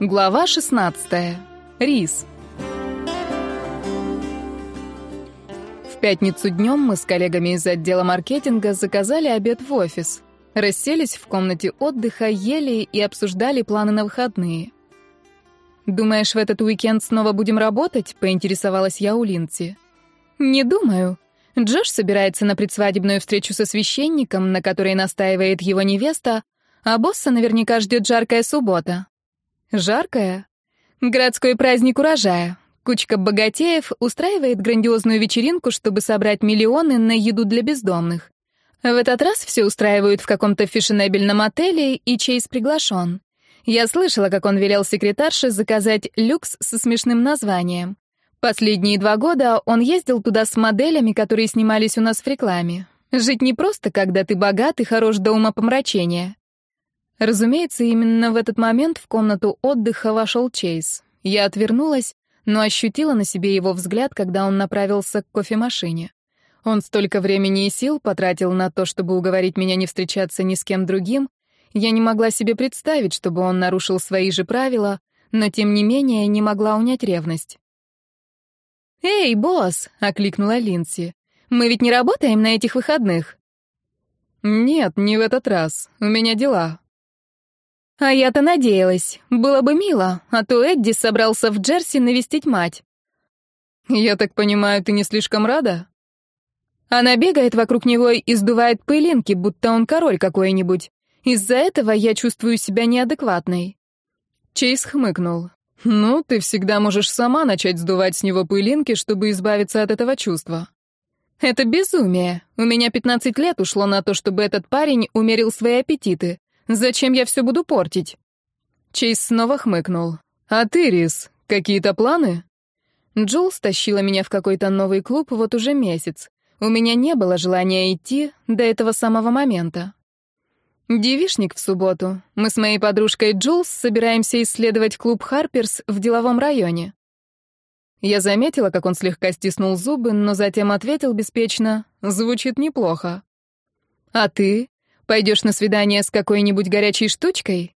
Глава 16. Рис. В пятницу днем мы с коллегами из отдела маркетинга заказали обед в офис. Расселись в комнате отдыха, ели и обсуждали планы на выходные. «Думаешь, в этот уикенд снова будем работать?» — поинтересовалась я у Линти. «Не думаю. Джош собирается на предсвадебную встречу со священником, на которой настаивает его невеста, а босса наверняка ждет жаркая суббота. Жаркое? Городской праздник урожая. Кучка богатеев устраивает грандиозную вечеринку, чтобы собрать миллионы на еду для бездомных. В этот раз все устраивают в каком-то фешенебельном отеле, и Чейз приглашен. Я слышала, как он велел секретарше заказать люкс со смешным названием. Последние два года он ездил туда с моделями, которые снимались у нас в рекламе. Жить не просто, когда ты богат и хорош до умопомрачения. Разумеется, именно в этот момент в комнату отдыха вошел Чейз. Я отвернулась, но ощутила на себе его взгляд, когда он направился к кофемашине. Он столько времени и сил потратил на то, чтобы уговорить меня не встречаться ни с кем другим. Я не могла себе представить, чтобы он нарушил свои же правила, но тем не менее не могла унять ревность. «Эй, босс!» — окликнула Линси. «Мы ведь не работаем на этих выходных?» «Нет, не в этот раз. У меня дела. А я-то надеялась. Было бы мило, а то Эдди собрался в Джерси навестить мать. Я так понимаю, ты не слишком рада? Она бегает вокруг него и сдувает пылинки, будто он король какой-нибудь. Из-за этого я чувствую себя неадекватной. Чейз хмыкнул. Ну, ты всегда можешь сама начать сдувать с него пылинки, чтобы избавиться от этого чувства. Это безумие. У меня 15 лет ушло на то, чтобы этот парень умерил свои аппетиты. Зачем я все буду портить?» Чейз снова хмыкнул. «А ты, Рис, какие-то планы?» Джул стащила меня в какой-то новый клуб вот уже месяц. У меня не было желания идти до этого самого момента. Девишник в субботу. Мы с моей подружкой Джулс собираемся исследовать клуб Харперс в деловом районе. Я заметила, как он слегка стиснул зубы, но затем ответил беспечно: "Звучит неплохо". А ты? Пойдешь на свидание с какой-нибудь горячей штучкой?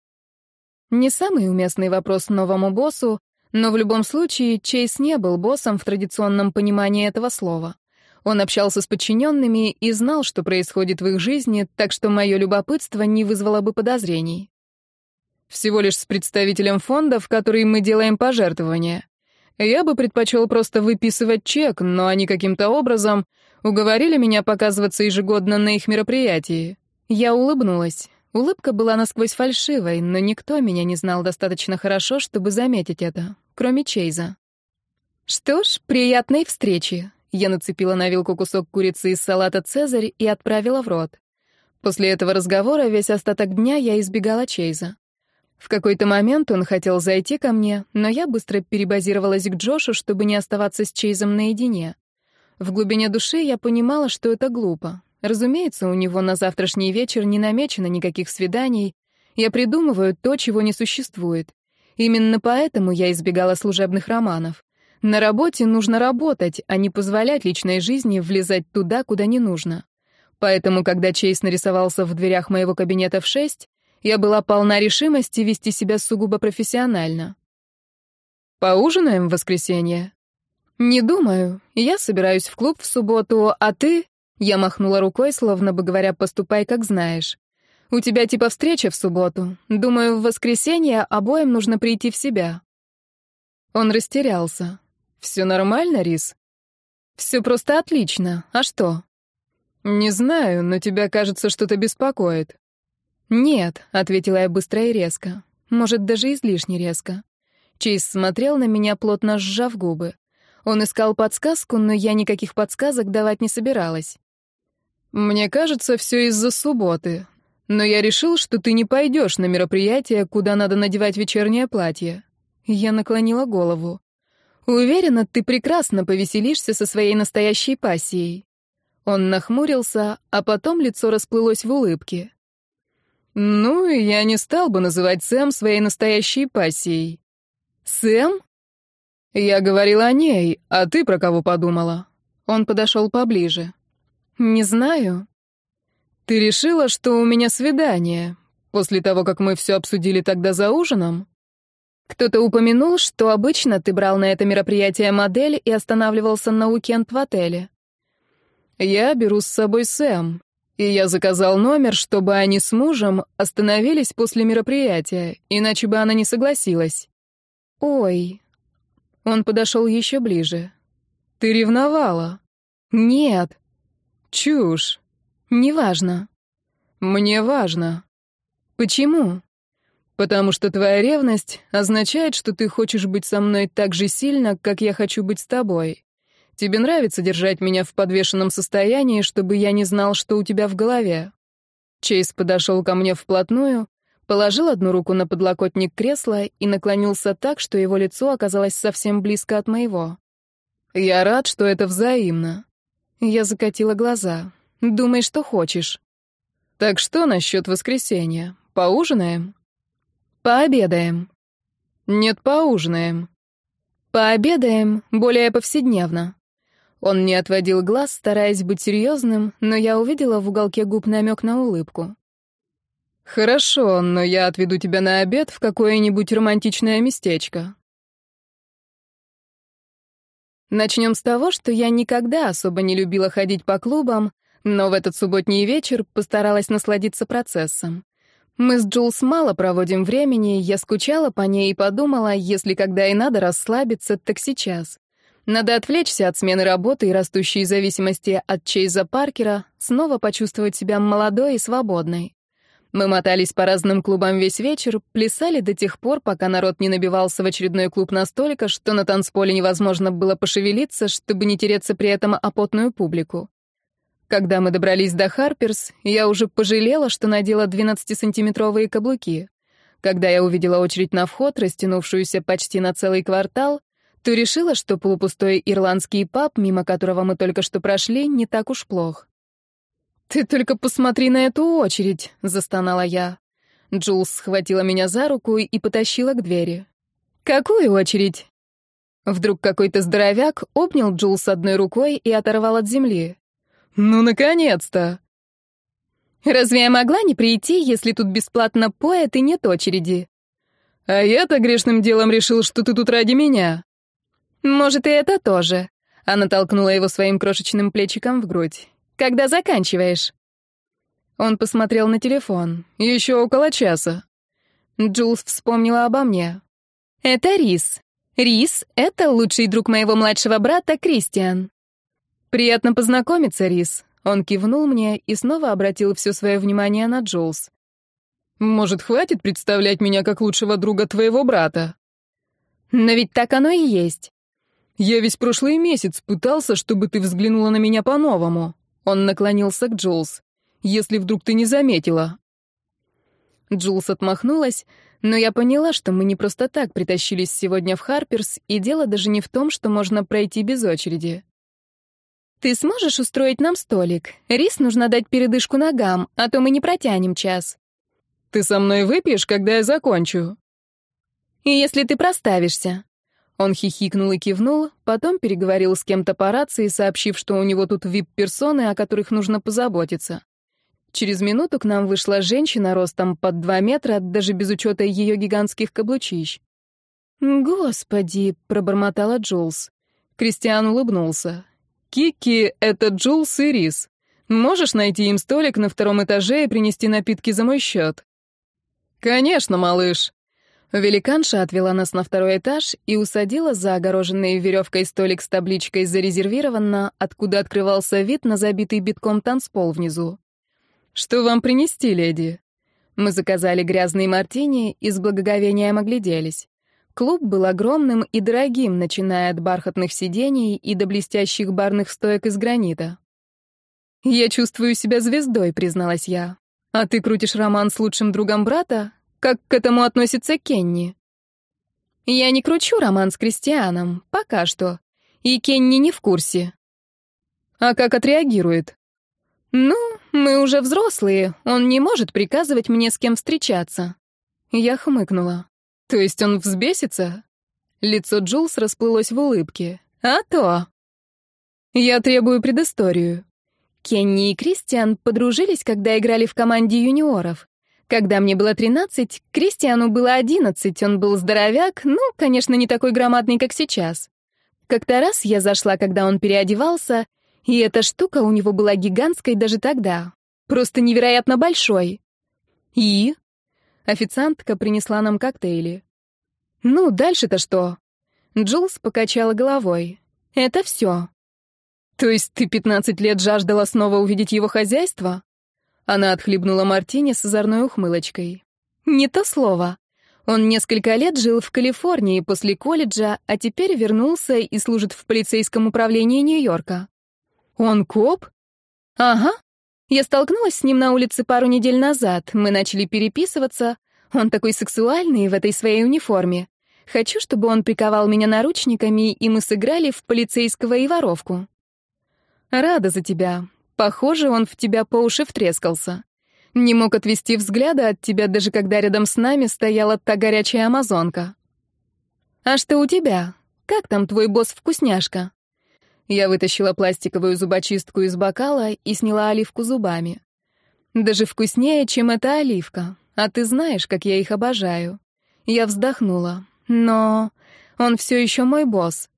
Не самый уместный вопрос новому боссу, но в любом случае Чейз не был боссом в традиционном понимании этого слова. Он общался с подчиненными и знал, что происходит в их жизни, так что мое любопытство не вызвало бы подозрений. Всего лишь с представителем фонда, в который мы делаем пожертвования. Я бы предпочел просто выписывать чек, но они каким-то образом уговорили меня показываться ежегодно на их мероприятии. Я улыбнулась. Улыбка была насквозь фальшивой, но никто меня не знал достаточно хорошо, чтобы заметить это, кроме Чейза. «Что ж, приятной встречи!» Я нацепила на вилку кусок курицы из салата «Цезарь» и отправила в рот. После этого разговора весь остаток дня я избегала Чейза. В какой-то момент он хотел зайти ко мне, но я быстро перебазировалась к Джошу, чтобы не оставаться с Чейзом наедине. В глубине души я понимала, что это глупо. Разумеется, у него на завтрашний вечер не намечено никаких свиданий. Я придумываю то, чего не существует. Именно поэтому я избегала служебных романов. На работе нужно работать, а не позволять личной жизни влезать туда, куда не нужно. Поэтому, когда Чейз нарисовался в дверях моего кабинета в шесть, я была полна решимости вести себя сугубо профессионально. «Поужинаем в воскресенье?» «Не думаю. Я собираюсь в клуб в субботу, а ты...» Я махнула рукой, словно бы говоря, поступай, как знаешь. У тебя типа встреча в субботу. Думаю, в воскресенье обоим нужно прийти в себя. Он растерялся. Все нормально, Рис? Все просто отлично. А что? Не знаю, но тебя, кажется, что-то беспокоит. Нет, ответила я быстро и резко. Может, даже излишне резко. Чейз смотрел на меня, плотно сжав губы. Он искал подсказку, но я никаких подсказок давать не собиралась. Мне кажется, все из-за субботы. Но я решил, что ты не пойдешь на мероприятие, куда надо надевать вечернее платье. Я наклонила голову. Уверена, ты прекрасно повеселишься со своей настоящей пассией. Он нахмурился, а потом лицо расплылось в улыбке. Ну, я не стал бы называть Сэм своей настоящей пассией. Сэм? Я говорила о ней, а ты про кого подумала? Он подошел поближе. Не знаю. Ты решила, что у меня свидание, после того, как мы все обсудили тогда за ужином? Кто-то упомянул, что обычно ты брал на это мероприятие модель и останавливался на уикенд в отеле. Я беру с собой Сэм, и я заказал номер, чтобы они с мужем остановились после мероприятия, иначе бы она не согласилась. Ой. Он подошел еще ближе. Ты ревновала? Нет. «Чушь! Неважно». «Мне важно». «Почему?» «Потому что твоя ревность означает, что ты хочешь быть со мной так же сильно, как я хочу быть с тобой. Тебе нравится держать меня в подвешенном состоянии, чтобы я не знал, что у тебя в голове». Чейз подошел ко мне вплотную, положил одну руку на подлокотник кресла и наклонился так, что его лицо оказалось совсем близко от моего. «Я рад, что это взаимно. Я закатила глаза. «Думай, что хочешь». «Так что насчет воскресенья? Поужинаем?» «Пообедаем». «Нет, поужинаем». «Пообедаем более повседневно». Он не отводил глаз, стараясь быть серьезным, но я увидела в уголке губ намек на улыбку. «Хорошо, но я отведу тебя на обед в какое-нибудь романтичное местечко. Начнем с того, что я никогда особо не любила ходить по клубам, но в этот субботний вечер постаралась насладиться процессом. Мы с Джулс мало проводим времени, я скучала по ней и подумала, если когда и надо расслабиться, так сейчас. Надо отвлечься от смены работы и растущей зависимости от Чейза Паркера, снова почувствовать себя молодой и свободной. Мы мотались по разным клубам весь вечер, плясали до тех пор, пока народ не набивался в очередной клуб настолько, что на танцполе невозможно было пошевелиться, чтобы не тереться при этом о потную публику. Когда мы добрались до Харперс, я уже пожалела, что надела 12-сантиметровые каблуки. Когда я увидела очередь на вход, растянувшуюся почти на целый квартал, то решила, что полупустой ирландский паб, мимо которого мы только что прошли, не так уж плох. «Ты только посмотри на эту очередь!» — застонала я. Джулс схватила меня за руку и потащила к двери. «Какую очередь?» Вдруг какой-то здоровяк обнял Джулс одной рукой и оторвал от земли. «Ну, наконец-то!» «Разве я могла не прийти, если тут бесплатно поэт и нет очереди?» «А я-то грешным делом решил, что ты тут ради меня». «Может, и это тоже». Она толкнула его своим крошечным плечиком в грудь. Когда заканчиваешь?» Он посмотрел на телефон. «Еще около часа». Джулс вспомнила обо мне. «Это Рис. Рис — это лучший друг моего младшего брата Кристиан». «Приятно познакомиться, Рис». Он кивнул мне и снова обратил все свое внимание на Джулс. «Может, хватит представлять меня как лучшего друга твоего брата?» «Но ведь так оно и есть». «Я весь прошлый месяц пытался, чтобы ты взглянула на меня по-новому». Он наклонился к Джулс. «Если вдруг ты не заметила». Джулс отмахнулась, но я поняла, что мы не просто так притащились сегодня в Харперс, и дело даже не в том, что можно пройти без очереди. «Ты сможешь устроить нам столик? Рис нужно дать передышку ногам, а то мы не протянем час». «Ты со мной выпьешь, когда я закончу?» «И если ты проставишься?» Он хихикнул и кивнул, потом переговорил с кем-то по рации, сообщив, что у него тут вип-персоны, о которых нужно позаботиться. Через минуту к нам вышла женщина ростом под два метра, даже без учета ее гигантских каблучищ. «Господи!» — пробормотала Джулс. Кристиан улыбнулся. «Кики — это Джулс и Рис. Можешь найти им столик на втором этаже и принести напитки за мой счет?» «Конечно, малыш!» Великанша отвела нас на второй этаж и усадила за огороженный веревкой столик с табличкой «Зарезервировано», откуда открывался вид на забитый битком танцпол внизу. «Что вам принести, леди?» Мы заказали грязные мартини и с благоговением огляделись. Клуб был огромным и дорогим, начиная от бархатных сидений и до блестящих барных стоек из гранита. «Я чувствую себя звездой», — призналась я. «А ты крутишь роман с лучшим другом брата? как к этому относится Кенни. Я не кручу роман с Кристианом, пока что. И Кенни не в курсе. А как отреагирует? Ну, мы уже взрослые, он не может приказывать мне с кем встречаться. Я хмыкнула. То есть он взбесится? Лицо Джулс расплылось в улыбке. А то. Я требую предысторию. Кенни и Кристиан подружились, когда играли в команде юниоров. Когда мне было 13, Кристиану было 11, он был здоровяк, ну, конечно, не такой громадный, как сейчас. Как-то раз я зашла, когда он переодевался, и эта штука у него была гигантской даже тогда. Просто невероятно большой. И? Официантка принесла нам коктейли. Ну, дальше-то что? Джулс покачала головой. Это все. То есть ты 15 лет жаждала снова увидеть его хозяйство? Она отхлебнула мартини с озорной ухмылочкой. «Не то слово. Он несколько лет жил в Калифорнии после колледжа, а теперь вернулся и служит в полицейском управлении Нью-Йорка». «Он коп?» «Ага. Я столкнулась с ним на улице пару недель назад. Мы начали переписываться. Он такой сексуальный в этой своей униформе. Хочу, чтобы он приковал меня наручниками, и мы сыграли в полицейского и воровку». «Рада за тебя. Похоже, он в тебя по уши втрескался. Не мог отвести взгляда от тебя, даже когда рядом с нами стояла та горячая амазонка. А что у тебя? Как там твой босс-вкусняшка? Я вытащила пластиковую зубочистку из бокала и сняла оливку зубами. Даже вкуснее, чем эта оливка. А ты знаешь, как я их обожаю. Я вздохнула. Но он все еще мой босс.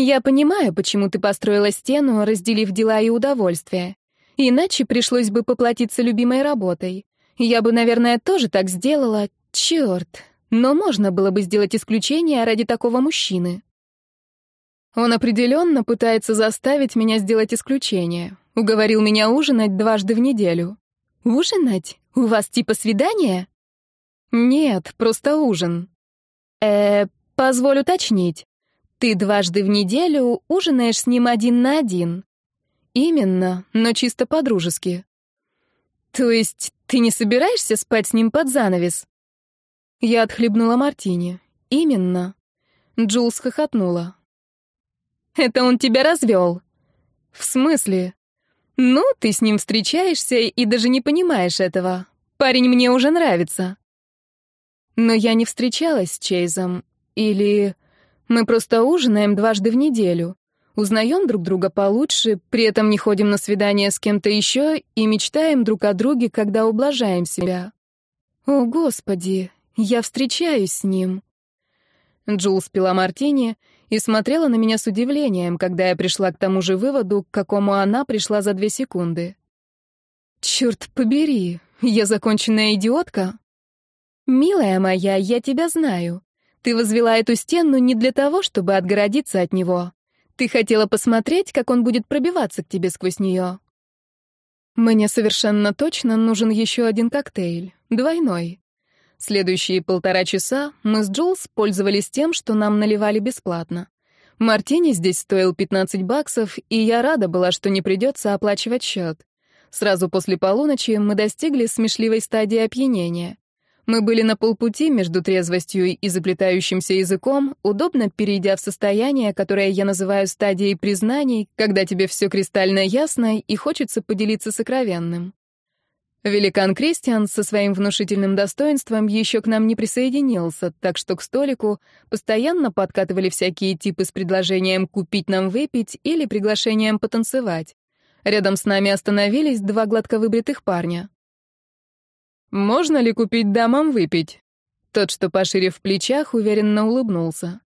Я понимаю, почему ты построила стену, разделив дела и удовольствие. Иначе пришлось бы поплатиться любимой работой. Я бы, наверное, тоже так сделала. Черт. Но можно было бы сделать исключение ради такого мужчины. Он определенно пытается заставить меня сделать исключение. Уговорил меня ужинать дважды в неделю. Ужинать? У вас типа свидание? Нет, просто ужин. Э, позволь уточнить. Ты дважды в неделю ужинаешь с ним один на один. Именно, но чисто по-дружески. То есть ты не собираешься спать с ним под занавес? Я отхлебнула мартини. Именно. Джулс хохотнула. Это он тебя развел. В смысле? Ну, ты с ним встречаешься и даже не понимаешь этого. Парень мне уже нравится. Но я не встречалась с Чейзом. Или... Мы просто ужинаем дважды в неделю, узнаем друг друга получше, при этом не ходим на свидания с кем-то еще и мечтаем друг о друге, когда ублажаем себя. О, Господи, я встречаюсь с ним. Джул спила мартини и смотрела на меня с удивлением, когда я пришла к тому же выводу, к какому она пришла за две секунды. «Черт побери, я законченная идиотка?» «Милая моя, я тебя знаю. Ты возвела эту стену не для того, чтобы отгородиться от него. Ты хотела посмотреть, как он будет пробиваться к тебе сквозь нее. Мне совершенно точно нужен еще один коктейль, двойной. Следующие полтора часа мы с Джулс пользовались тем, что нам наливали бесплатно. Мартини здесь стоил 15 баксов, и я рада была, что не придется оплачивать счет. Сразу после полуночи мы достигли смешливой стадии опьянения. Мы были на полпути между трезвостью и заплетающимся языком, удобно перейдя в состояние, которое я называю стадией признаний, когда тебе все кристально ясно и хочется поделиться сокровенным. Великан Кристиан со своим внушительным достоинством еще к нам не присоединился, так что к столику постоянно подкатывали всякие типы с предложением купить нам выпить или приглашением потанцевать. Рядом с нами остановились два гладко выбритых парня. «Можно ли купить дамам выпить?» Тот, что пошире в плечах, уверенно улыбнулся.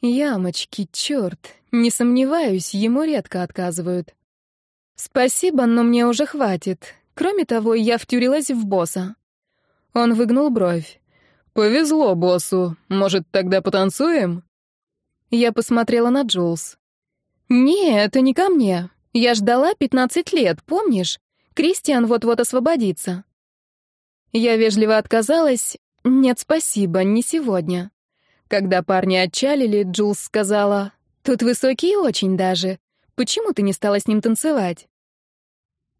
«Ямочки, черт! Не сомневаюсь, ему редко отказывают». «Спасибо, но мне уже хватит. Кроме того, я втюрилась в босса». Он выгнул бровь. «Повезло боссу. Может, тогда потанцуем?» Я посмотрела на Джулс. «Не, это не ко мне. Я ждала 15 лет, помнишь? Кристиан вот-вот освободится. Я вежливо отказалась. «Нет, спасибо, не сегодня». Когда парни отчалили, Джулс сказала, «Тут высокий очень даже. Почему ты не стала с ним танцевать?»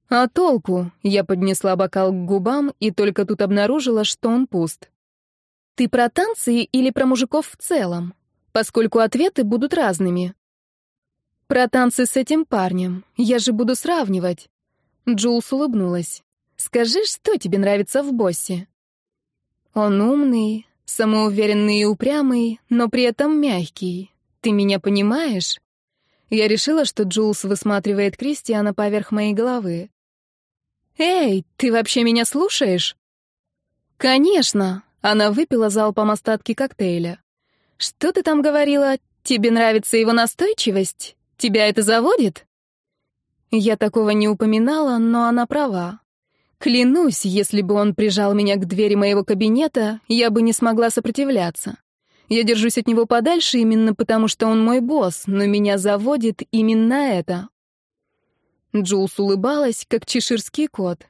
«А толку?» — я поднесла бокал к губам и только тут обнаружила, что он пуст. «Ты про танцы или про мужиков в целом? Поскольку ответы будут разными». «Про танцы с этим парнем. Я же буду сравнивать». Джулс улыбнулась. Скажи, что тебе нравится в боссе?» «Он умный, самоуверенный и упрямый, но при этом мягкий. Ты меня понимаешь?» Я решила, что Джулс высматривает Кристиана поверх моей головы. «Эй, ты вообще меня слушаешь?» «Конечно!» — она выпила залпом остатки коктейля. «Что ты там говорила? Тебе нравится его настойчивость? Тебя это заводит?» Я такого не упоминала, но она права. Клянусь, если бы он прижал меня к двери моего кабинета, я бы не смогла сопротивляться. Я держусь от него подальше именно потому, что он мой босс, но меня заводит именно это. Джулс улыбалась, как чеширский кот.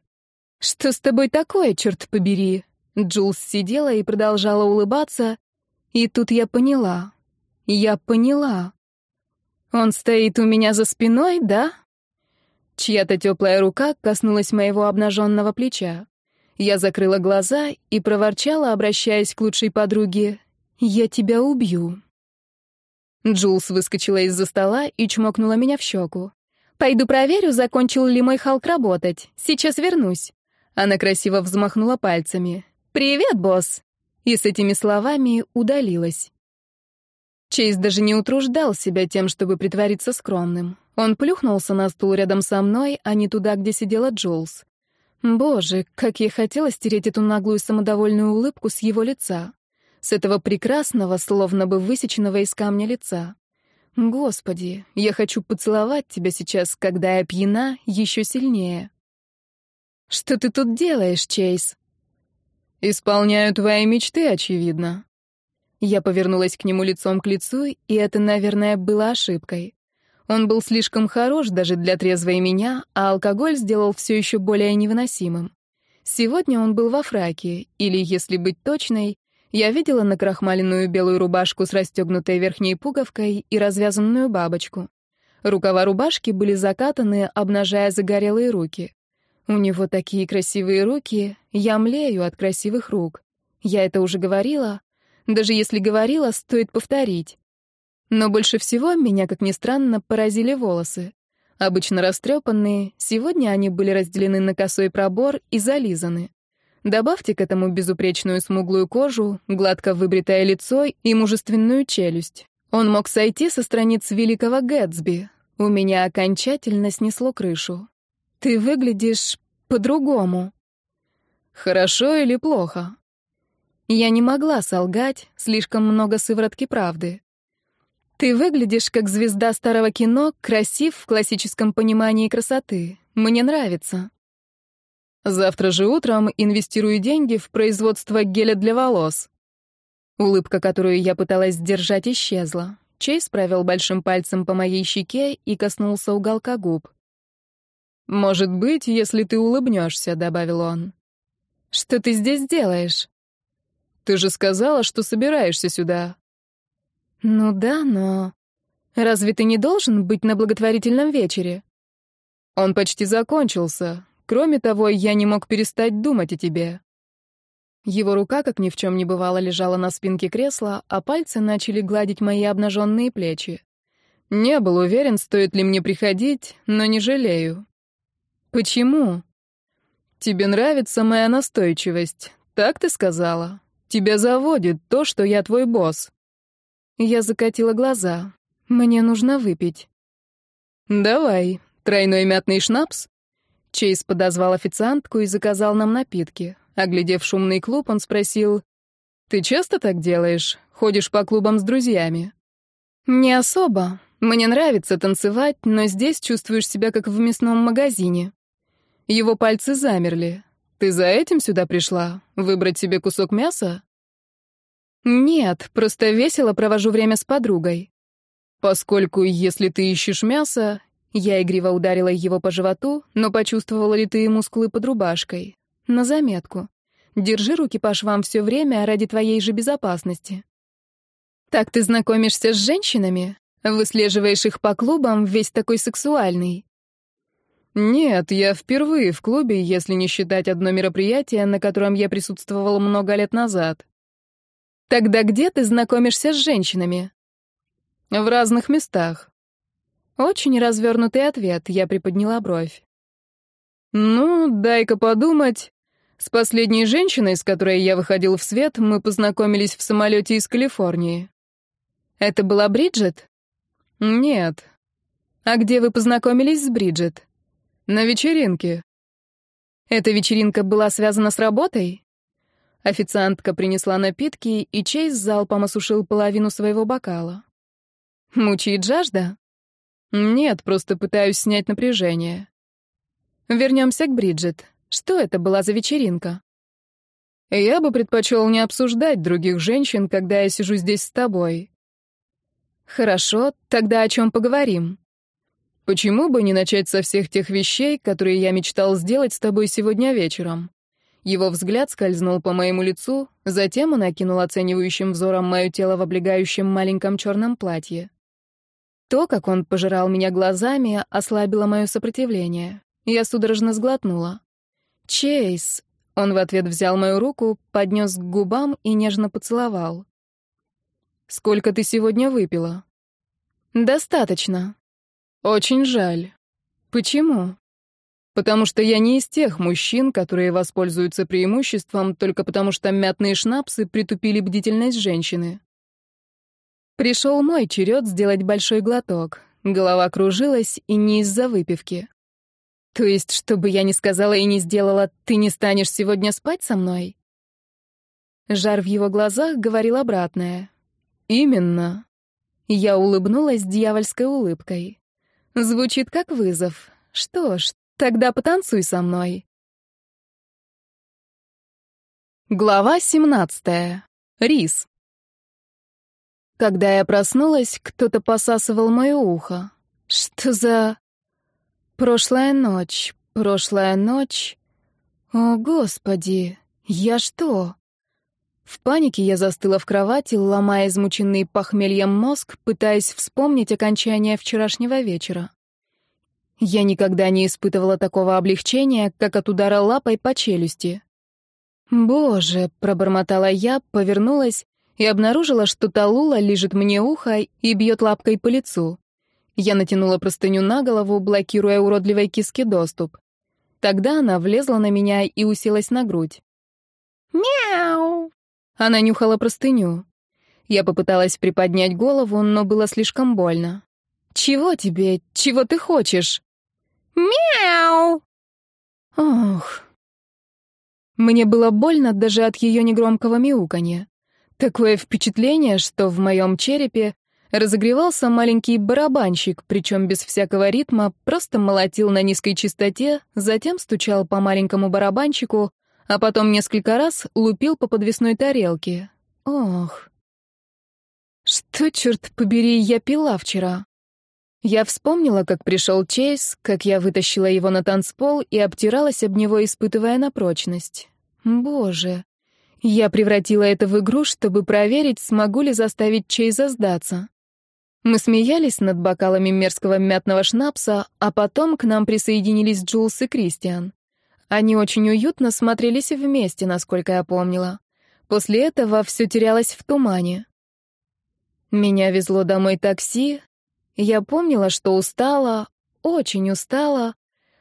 «Что с тобой такое, черт побери?» Джулс сидела и продолжала улыбаться. И тут я поняла. Я поняла. «Он стоит у меня за спиной, да?» Чья-то теплая рука коснулась моего обнаженного плеча. Я закрыла глаза и проворчала, обращаясь к лучшей подруге. «Я тебя убью». Джулс выскочила из-за стола и чмокнула меня в щеку. «Пойду проверю, закончил ли мой Халк работать. Сейчас вернусь». Она красиво взмахнула пальцами. «Привет, босс!» И с этими словами удалилась. Чейз даже не утруждал себя тем, чтобы притвориться скромным. Он плюхнулся на стул рядом со мной, а не туда, где сидела Джулс. Боже, как я хотела стереть эту наглую самодовольную улыбку с его лица. С этого прекрасного, словно бы высеченного из камня лица. Господи, я хочу поцеловать тебя сейчас, когда я пьяна, еще сильнее. Что ты тут делаешь, Чейз? Исполняю твои мечты, очевидно. Я повернулась к нему лицом к лицу, и это, наверное, было ошибкой. Он был слишком хорош даже для трезвой меня, а алкоголь сделал все еще более невыносимым. Сегодня он был во фраке, или, если быть точной, я видела накрахмаленную белую рубашку с расстегнутой верхней пуговкой и развязанную бабочку. Рукава рубашки были закатаны, обнажая загорелые руки. У него такие красивые руки, я млею от красивых рук. Я это уже говорила. Даже если говорила, стоит повторить. Но больше всего меня, как ни странно, поразили волосы. Обычно растрепанные, сегодня они были разделены на косой пробор и зализаны. Добавьте к этому безупречную смуглую кожу, гладко выбритое лицо и мужественную челюсть. Он мог сойти со страниц великого Гэтсби. У меня окончательно снесло крышу. Ты выглядишь по-другому. Хорошо или плохо? Я не могла солгать, слишком много сыворотки правды. Ты выглядишь как звезда старого кино, красив в классическом понимании красоты. Мне нравится. Завтра же утром инвестирую деньги в производство геля для волос. Улыбка, которую я пыталась сдержать, исчезла. Чейз провел большим пальцем по моей щеке и коснулся уголка губ. «Может быть, если ты улыбнешься», — добавил он. «Что ты здесь делаешь?» «Ты же сказала, что собираешься сюда. «Ну да, но...» «Разве ты не должен быть на благотворительном вечере?» «Он почти закончился. Кроме того, я не мог перестать думать о тебе». Его рука, как ни в чем не бывало, лежала на спинке кресла, а пальцы начали гладить мои обнаженные плечи. Не был уверен, стоит ли мне приходить, но не жалею. «Почему?» «Тебе нравится моя настойчивость, так ты сказала. Тебя заводит то, что я твой босс». Я закатила глаза. Мне нужно выпить. «Давай, тройной мятный шнапс?» Чейз подозвал официантку и заказал нам напитки. Оглядев шумный клуб, он спросил, «Ты часто так делаешь? Ходишь по клубам с друзьями?» «Не особо. Мне нравится танцевать, но здесь чувствуешь себя как в мясном магазине». Его пальцы замерли. «Ты за этим сюда пришла? Выбрать себе кусок мяса?» Нет, просто весело провожу время с подругой. Поскольку, если ты ищешь мясо... Я игриво ударила его по животу, но почувствовала ли ты мускулы под рубашкой? На заметку. Держи руки по швам все время ради твоей же безопасности. Так ты знакомишься с женщинами? Выслеживаешь их по клубам, весь такой сексуальный. Нет, я впервые в клубе, если не считать одно мероприятие, на котором я присутствовала много лет назад. Тогда где ты знакомишься с женщинами? В разных местах. Очень развернутый ответ, я приподняла бровь. Ну, дай-ка подумать. С последней женщиной, с которой я выходил в свет, мы познакомились в самолете из Калифорнии. Это была Бриджит? Нет. А где вы познакомились с Бриджит? На вечеринке. Эта вечеринка была связана с работой? Официантка принесла напитки, и Чейз залпом осушил половину своего бокала. «Мучает жажда?» «Нет, просто пытаюсь снять напряжение». Вернемся к Бриджит. Что это была за вечеринка?» «Я бы предпочел не обсуждать других женщин, когда я сижу здесь с тобой». «Хорошо, тогда о чем поговорим?» «Почему бы не начать со всех тех вещей, которые я мечтал сделать с тобой сегодня вечером?» Его взгляд скользнул по моему лицу, затем он окинул оценивающим взором мое тело в облегающем маленьком черном платье. То, как он пожирал меня глазами, ослабило мое сопротивление. Я судорожно сглотнула. «Чейз!» Он в ответ взял мою руку, поднес к губам и нежно поцеловал. «Сколько ты сегодня выпила?» «Достаточно». «Очень жаль». «Почему?» потому что я не из тех мужчин, которые воспользуются преимуществом только потому, что мятные шнапсы притупили бдительность женщины. Пришел мой черед сделать большой глоток. Голова кружилась, и не из-за выпивки. То есть, чтобы я не сказала и не сделала, ты не станешь сегодня спать со мной? Жар в его глазах говорил обратное. Именно. Я улыбнулась дьявольской улыбкой. Звучит как вызов. Что ж, Тогда потанцуй со мной. Глава 17. Рис. Когда я проснулась, кто-то посасывал мое ухо. Что за... Прошлая ночь, прошлая ночь. О, Господи, я что? В панике я застыла в кровати, ломая измученный похмельем мозг, пытаясь вспомнить окончание вчерашнего вечера. Я никогда не испытывала такого облегчения, как от удара лапой по челюсти. «Боже!» — пробормотала я, повернулась и обнаружила, что Талула лежит мне ухо и бьет лапкой по лицу. Я натянула простыню на голову, блокируя уродливой киске доступ. Тогда она влезла на меня и уселась на грудь. «Мяу!» Она нюхала простыню. Я попыталась приподнять голову, но было слишком больно. «Чего тебе? Чего ты хочешь?» Мяу. «Ох!» Мне было больно даже от ее негромкого мяуканья. Такое впечатление, что в моем черепе разогревался маленький барабанщик, причем без всякого ритма, просто молотил на низкой частоте, затем стучал по маленькому барабанчику, а потом несколько раз лупил по подвесной тарелке. Ох. Что, черт побери, я пила вчера? Я вспомнила, как пришел Чейз, как я вытащила его на танцпол и обтиралась об него, испытывая на прочность. Боже. Я превратила это в игру, чтобы проверить, смогу ли заставить Чейза сдаться. Мы смеялись над бокалами мерзкого мятного шнапса, а потом к нам присоединились Джулс и Кристиан. Они очень уютно смотрелись вместе, насколько я помнила. После этого все терялось в тумане. Меня везло домой такси, я помнила, что устала, очень устала.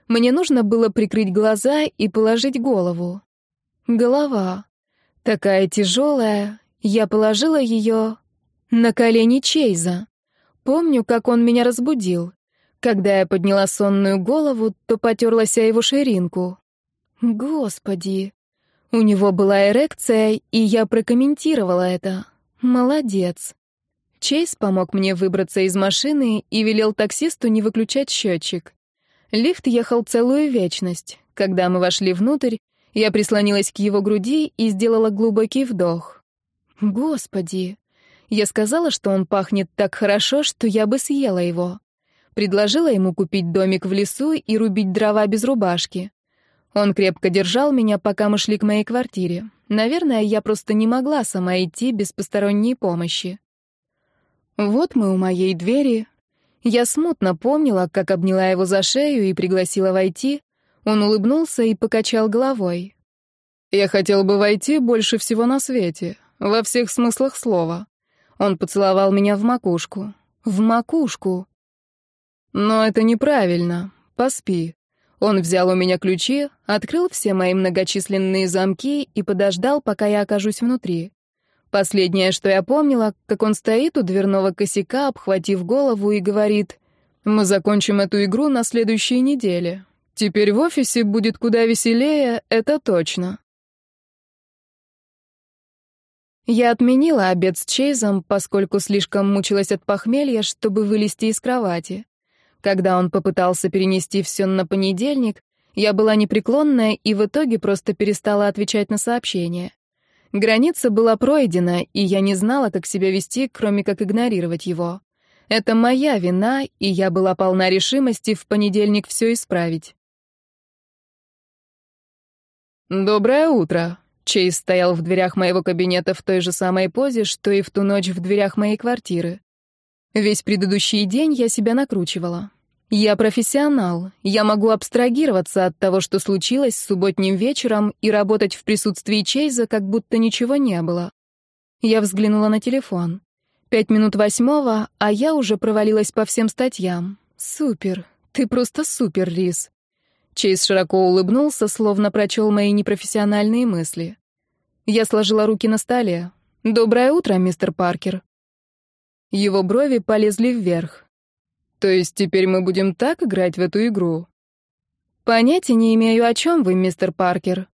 Мне нужно было прикрыть глаза и положить голову. Голова. Такая тяжелая. Я положила ее на колени Чейза. Помню, как он меня разбудил. Когда я подняла сонную голову, то потерлась о его ширинку. Господи! У него была эрекция, и я прокомментировала это. Молодец. Чейз помог мне выбраться из машины и велел таксисту не выключать счетчик. Лифт ехал целую вечность. Когда мы вошли внутрь, я прислонилась к его груди и сделала глубокий вдох. «Господи!» Я сказала, что он пахнет так хорошо, что я бы съела его. Предложила ему купить домик в лесу и рубить дрова без рубашки. Он крепко держал меня, пока мы шли к моей квартире. Наверное, я просто не могла сама идти без посторонней помощи. Вот мы у моей двери. Я смутно помнила, как обняла его за шею и пригласила войти. Он улыбнулся и покачал головой. «Я хотел бы войти больше всего на свете, во всех смыслах слова». Он поцеловал меня в макушку. В макушку. «Но это неправильно. Поспи». Он взял у меня ключи, открыл все мои многочисленные замки и подождал, пока я окажусь внутри. Последнее, что я помнила, как он стоит у дверного косяка, обхватив голову и говорит, «Мы закончим эту игру на следующей неделе. Теперь в офисе будет куда веселее, это точно». Я отменила обед с Чейзом, поскольку слишком мучилась от похмелья, чтобы вылезти из кровати. Когда он попытался перенести все на понедельник, я была непреклонная и в итоге просто перестала отвечать на сообщения. Граница была пройдена, и я не знала, как себя вести, кроме как игнорировать его. Это моя вина, и я была полна решимости в понедельник все исправить. «Доброе утро!» Чейз стоял в дверях моего кабинета в той же самой позе, что и в ту ночь в дверях моей квартиры. Весь предыдущий день я себя накручивала. Я профессионал. Я могу абстрагироваться от того, что случилось с субботним вечером, и работать в присутствии Чейза, как будто ничего не было. Я взглянула на телефон. Пять минут восьмого, а я уже провалилась по всем статьям. Супер. Ты просто супер, Рис. Чейз широко улыбнулся, словно прочел мои непрофессиональные мысли. Я сложила руки на столе. «Доброе утро, мистер Паркер». Его брови полезли вверх. То есть теперь мы будем так играть в эту игру? Понятия не имею, о чем вы, мистер Паркер.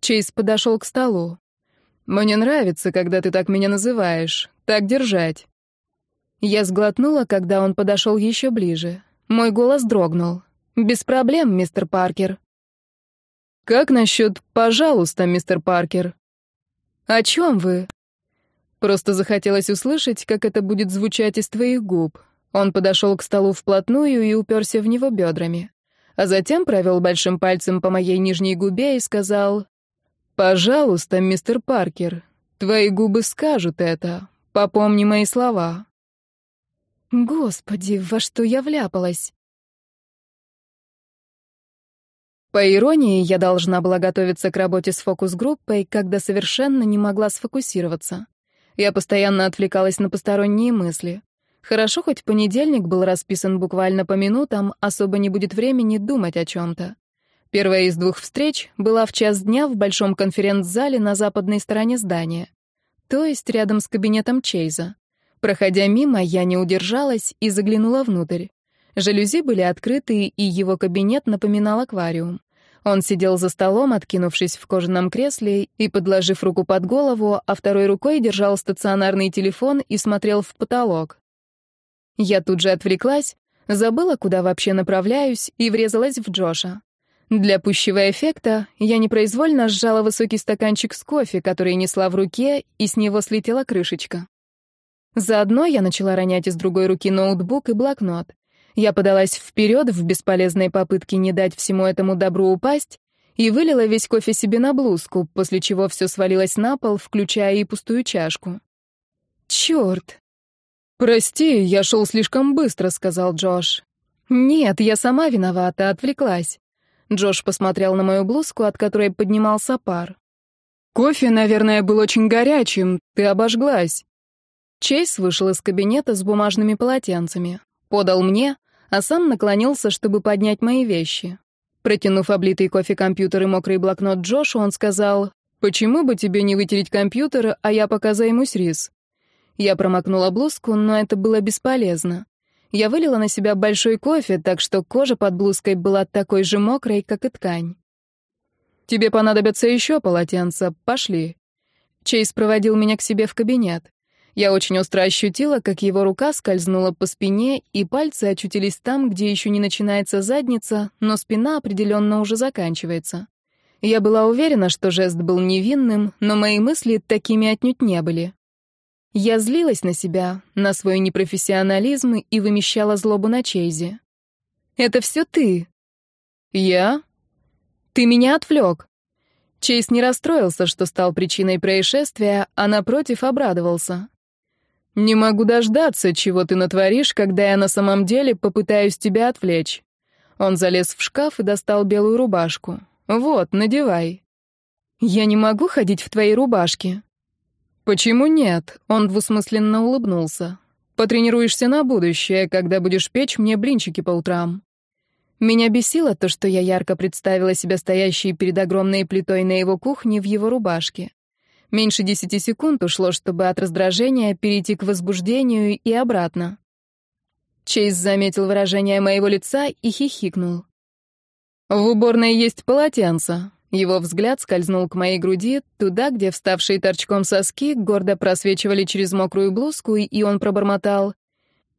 Чейз подошел к столу. Мне нравится, когда ты так меня называешь. Так держать. Я сглотнула, когда он подошел еще ближе. Мой голос дрогнул. Без проблем, мистер Паркер. Как насчет «пожалуйста», мистер Паркер? О чем вы? Просто захотелось услышать, как это будет звучать из твоих губ. Он подошел к столу вплотную и уперся в него бедрами. А затем провел большим пальцем по моей нижней губе и сказал, «Пожалуйста, мистер Паркер, твои губы скажут это. Попомни мои слова». Господи, во что я вляпалась! По иронии, я должна была готовиться к работе с фокус-группой, когда совершенно не могла сфокусироваться. Я постоянно отвлекалась на посторонние мысли. Хорошо, хоть понедельник был расписан буквально по минутам, особо не будет времени думать о чем-то. Первая из двух встреч была в час дня в большом конференц-зале на западной стороне здания, то есть рядом с кабинетом Чейза. Проходя мимо, я не удержалась и заглянула внутрь. Жалюзи были открыты, и его кабинет напоминал аквариум. Он сидел за столом, откинувшись в кожаном кресле и подложив руку под голову, а второй рукой держал стационарный телефон и смотрел в потолок. Я тут же отвлеклась, забыла, куда вообще направляюсь, и врезалась в Джоша. Для пущего эффекта я непроизвольно сжала высокий стаканчик с кофе, который несла в руке, и с него слетела крышечка. Заодно я начала ронять из другой руки ноутбук и блокнот. Я подалась вперед в бесполезной попытке не дать всему этому добру упасть и вылила весь кофе себе на блузку, после чего все свалилось на пол, включая и пустую чашку. Черт! «Прости, я шел слишком быстро», — сказал Джош. «Нет, я сама виновата, отвлеклась». Джош посмотрел на мою блузку, от которой поднимался пар. «Кофе, наверное, был очень горячим, ты обожглась». Чейз вышел из кабинета с бумажными полотенцами, подал мне, а сам наклонился, чтобы поднять мои вещи. Протянув облитый кофе компьютер и мокрый блокнот Джошу, он сказал, «Почему бы тебе не вытереть компьютер, а я пока займусь рис?» Я промокнула блузку, но это было бесполезно. Я вылила на себя большой кофе, так что кожа под блузкой была такой же мокрой, как и ткань. «Тебе понадобятся еще полотенца. Пошли». Чейз проводил меня к себе в кабинет. Я очень остро ощутила, как его рука скользнула по спине, и пальцы очутились там, где еще не начинается задница, но спина определенно уже заканчивается. Я была уверена, что жест был невинным, но мои мысли такими отнюдь не были. Я злилась на себя, на свой непрофессионализм и вымещала злобу на Чейзе. «Это все ты!» «Я?» «Ты меня отвлек!» Чейз не расстроился, что стал причиной происшествия, а напротив обрадовался. «Не могу дождаться, чего ты натворишь, когда я на самом деле попытаюсь тебя отвлечь». Он залез в шкаф и достал белую рубашку. «Вот, надевай». «Я не могу ходить в твоей рубашке». «Почему нет?» — он двусмысленно улыбнулся. «Потренируешься на будущее, когда будешь печь мне блинчики по утрам». Меня бесило то, что я ярко представила себя стоящей перед огромной плитой на его кухне в его рубашке. Меньше десяти секунд ушло, чтобы от раздражения перейти к возбуждению и обратно. Чейз заметил выражение моего лица и хихикнул. «В уборной есть полотенце. Его взгляд скользнул к моей груди, туда, где вставшие торчком соски гордо просвечивали через мокрую блузку, и он пробормотал.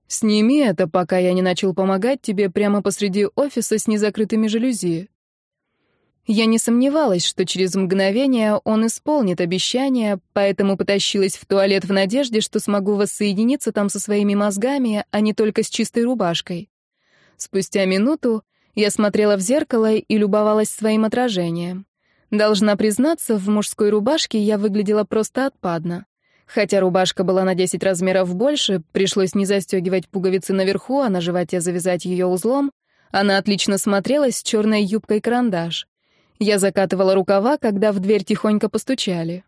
«Сними это, пока я не начал помогать тебе прямо посреди офиса с незакрытыми жалюзи». Я не сомневалась, что через мгновение он исполнит обещание, поэтому потащилась в туалет в надежде, что смогу воссоединиться там со своими мозгами, а не только с чистой рубашкой. Спустя минуту я смотрела в зеркало и любовалась своим отражением. Должна признаться, в мужской рубашке я выглядела просто отпадно. Хотя рубашка была на 10 размеров больше, пришлось не застегивать пуговицы наверху, а на животе завязать ее узлом. Она отлично смотрелась с черной юбкой карандаш. Я закатывала рукава, когда в дверь тихонько постучали.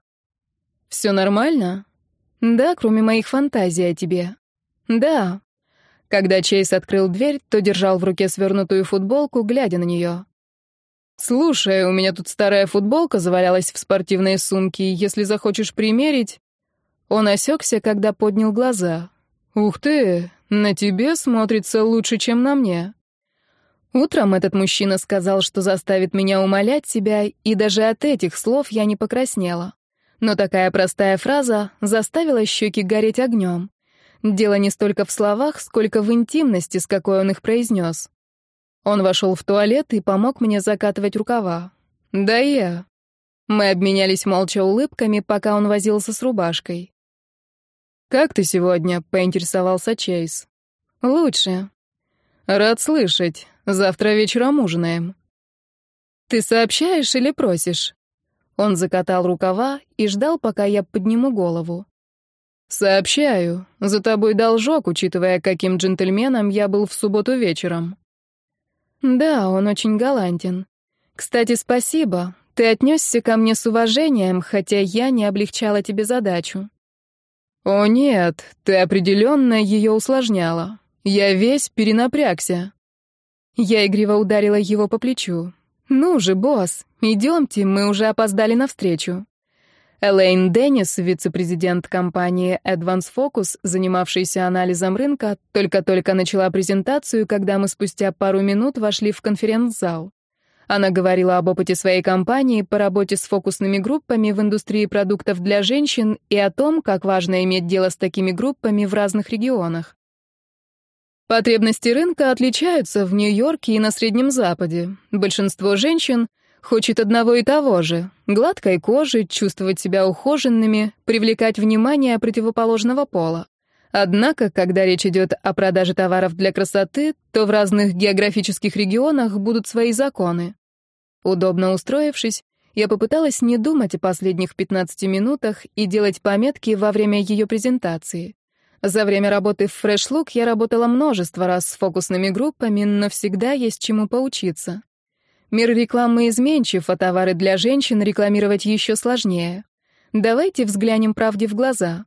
«Все нормально?» «Да, кроме моих фантазий о тебе». «Да, когда Чейз открыл дверь, то держал в руке свернутую футболку, глядя на нее. «Слушай, у меня тут старая футболка завалялась в спортивной сумке, если захочешь примерить...» Он осекся, когда поднял глаза. «Ух ты, на тебе смотрится лучше, чем на мне». Утром этот мужчина сказал, что заставит меня умолять себя, и даже от этих слов я не покраснела. Но такая простая фраза заставила щеки гореть огнем. Дело не столько в словах, сколько в интимности, с какой он их произнес. Он вошел в туалет и помог мне закатывать рукава. Да я. Мы обменялись молча улыбками, пока он возился с рубашкой. «Как ты сегодня?» — поинтересовался Чейз. «Лучше». «Рад слышать. Завтра вечером ужинаем». «Ты сообщаешь или просишь?» Он закатал рукава и ждал, пока я подниму голову. «Сообщаю, за тобой должок, учитывая, каким джентльменом я был в субботу вечером». «Да, он очень галантен. Кстати, спасибо. Ты отнесся ко мне с уважением, хотя я не облегчала тебе задачу». «О нет, ты определенно ее усложняла. Я весь перенапрягся». Я игриво ударила его по плечу. «Ну же, босс, идемте, мы уже опоздали на встречу. Элейн Деннис, вице-президент компании Advance Focus, занимавшийся анализом рынка, только-только начала презентацию, когда мы спустя пару минут вошли в конференц-зал. Она говорила об опыте своей компании по работе с фокусными группами в индустрии продуктов для женщин и о том, как важно иметь дело с такими группами в разных регионах. Потребности рынка отличаются в Нью-Йорке и на Среднем Западе. Большинство женщин — Хочет одного и того же — гладкой кожи, чувствовать себя ухоженными, привлекать внимание противоположного пола. Однако, когда речь идет о продаже товаров для красоты, то в разных географических регионах будут свои законы. Удобно устроившись, я попыталась не думать о последних 15 минутах и делать пометки во время ее презентации. За время работы в Fresh Look я работала множество раз с фокусными группами, но всегда есть чему поучиться. Мир рекламы изменчив, а товары для женщин рекламировать еще сложнее. Давайте взглянем правде в глаза.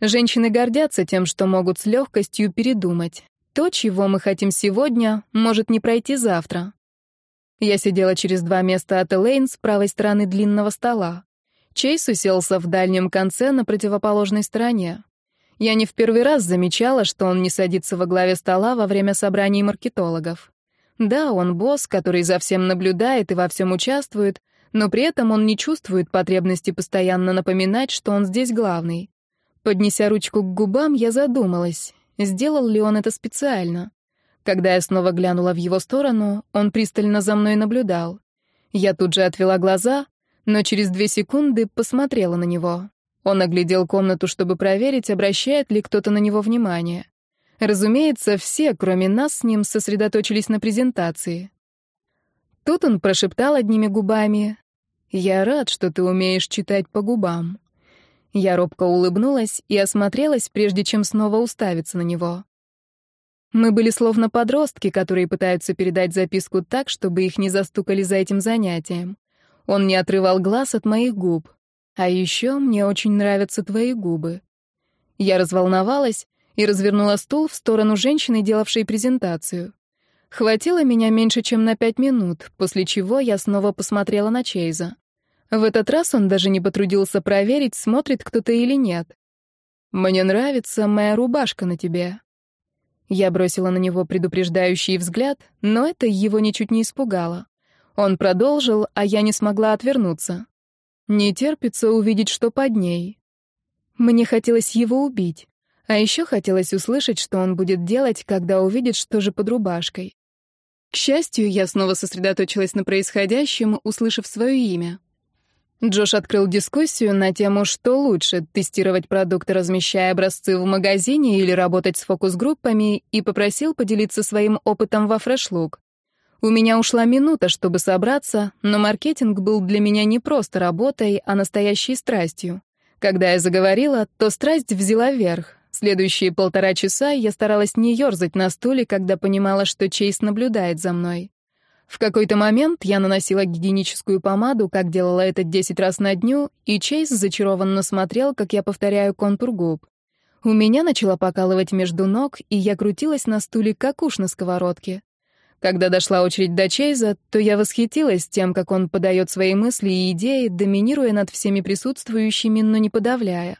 Женщины гордятся тем, что могут с легкостью передумать. То, чего мы хотим сегодня, может не пройти завтра. Я сидела через два места от Элейн с правой стороны длинного стола. Чейз уселся в дальнем конце на противоположной стороне. Я не в первый раз замечала, что он не садится во главе стола во время собраний маркетологов. Да, он босс, который за всем наблюдает и во всем участвует, но при этом он не чувствует потребности постоянно напоминать, что он здесь главный. Поднеся ручку к губам, я задумалась, сделал ли он это специально. Когда я снова глянула в его сторону, он пристально за мной наблюдал. Я тут же отвела глаза, но через две секунды посмотрела на него. Он оглядел комнату, чтобы проверить, обращает ли кто-то на него внимание. Разумеется, все, кроме нас, с ним сосредоточились на презентации. Тут он прошептал одними губами. «Я рад, что ты умеешь читать по губам». Я робко улыбнулась и осмотрелась, прежде чем снова уставиться на него. Мы были словно подростки, которые пытаются передать записку так, чтобы их не застукали за этим занятием. Он не отрывал глаз от моих губ. А еще мне очень нравятся твои губы. Я разволновалась, и развернула стул в сторону женщины, делавшей презентацию. Хватило меня меньше, чем на пять минут, после чего я снова посмотрела на Чейза. В этот раз он даже не потрудился проверить, смотрит кто-то или нет. «Мне нравится моя рубашка на тебе». Я бросила на него предупреждающий взгляд, но это его ничуть не испугало. Он продолжил, а я не смогла отвернуться. Не терпится увидеть, что под ней. Мне хотелось его убить. А еще хотелось услышать, что он будет делать, когда увидит, что же под рубашкой. К счастью, я снова сосредоточилась на происходящем, услышав свое имя. Джош открыл дискуссию на тему, что лучше — тестировать продукты, размещая образцы в магазине или работать с фокус-группами, и попросил поделиться своим опытом во фрешлук. У меня ушла минута, чтобы собраться, но маркетинг был для меня не просто работой, а настоящей страстью. Когда я заговорила, то страсть взяла верх. Следующие полтора часа я старалась не ерзать на стуле, когда понимала, что Чейз наблюдает за мной. В какой-то момент я наносила гигиеническую помаду, как делала это 10 раз на дню, и Чейз зачарованно смотрел, как я повторяю контур губ. У меня начала покалывать между ног, и я крутилась на стуле, как уж на сковородке. Когда дошла очередь до Чейза, то я восхитилась тем, как он подает свои мысли и идеи, доминируя над всеми присутствующими, но не подавляя.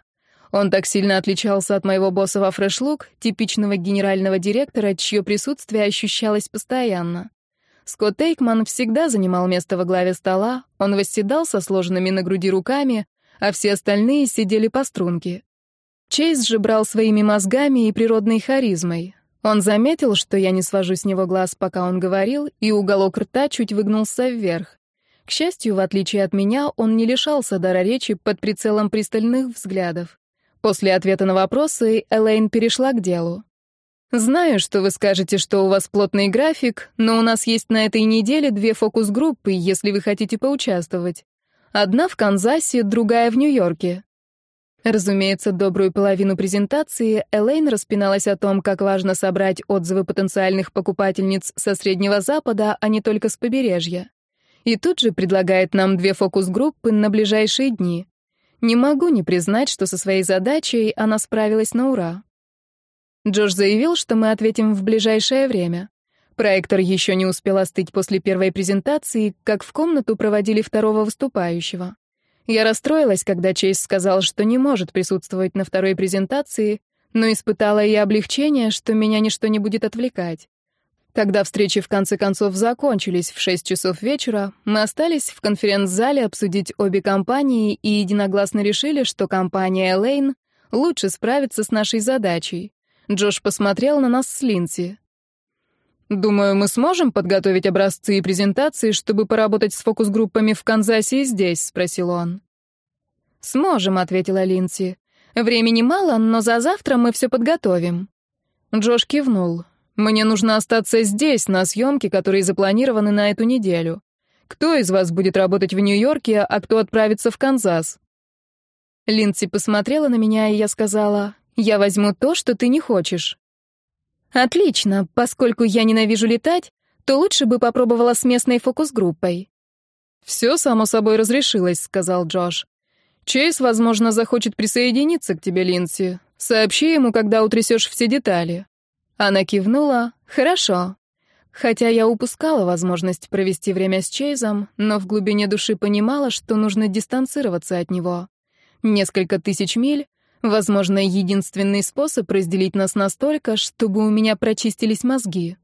Он так сильно отличался от моего босса во фреш-лук, типичного генерального директора, чье присутствие ощущалось постоянно. Скотт Эйкман всегда занимал место во главе стола, он восседал со сложенными на груди руками, а все остальные сидели по струнке. Чейз же брал своими мозгами и природной харизмой. Он заметил, что я не свожу с него глаз, пока он говорил, и уголок рта чуть выгнулся вверх. К счастью, в отличие от меня, он не лишался дара речи под прицелом пристальных взглядов. После ответа на вопросы Элейн перешла к делу. «Знаю, что вы скажете, что у вас плотный график, но у нас есть на этой неделе две фокус-группы, если вы хотите поучаствовать. Одна в Канзасе, другая в Нью-Йорке». Разумеется, добрую половину презентации Элейн распиналась о том, как важно собрать отзывы потенциальных покупательниц со Среднего Запада, а не только с побережья. И тут же предлагает нам две фокус-группы на ближайшие дни. Не могу не признать, что со своей задачей она справилась на ура. Джош заявил, что мы ответим в ближайшее время. Проектор еще не успел остыть после первой презентации, как в комнату проводили второго выступающего. Я расстроилась, когда Чейз сказал, что не может присутствовать на второй презентации, но испытала и облегчение, что меня ничто не будет отвлекать. Когда встречи в конце концов закончились в 6 часов вечера, мы остались в конференц-зале обсудить обе компании и единогласно решили, что компания Лейн лучше справится с нашей задачей. Джош посмотрел на нас с Линси. «Думаю, мы сможем подготовить образцы и презентации, чтобы поработать с фокус-группами в Канзасе и здесь?» — спросил он. «Сможем», — ответила Линси. «Времени мало, но за завтра мы все подготовим». Джош кивнул. Мне нужно остаться здесь, на съемке, которые запланированы на эту неделю. Кто из вас будет работать в Нью-Йорке, а кто отправится в Канзас?» Линдси посмотрела на меня, и я сказала, «Я возьму то, что ты не хочешь». «Отлично, поскольку я ненавижу летать, то лучше бы попробовала с местной фокус-группой». «Все само собой разрешилось», — сказал Джош. «Чейз, возможно, захочет присоединиться к тебе, Линдси. Сообщи ему, когда утрясешь все детали. Она кивнула. «Хорошо». Хотя я упускала возможность провести время с Чейзом, но в глубине души понимала, что нужно дистанцироваться от него. Несколько тысяч миль — возможно, единственный способ разделить нас настолько, чтобы у меня прочистились мозги.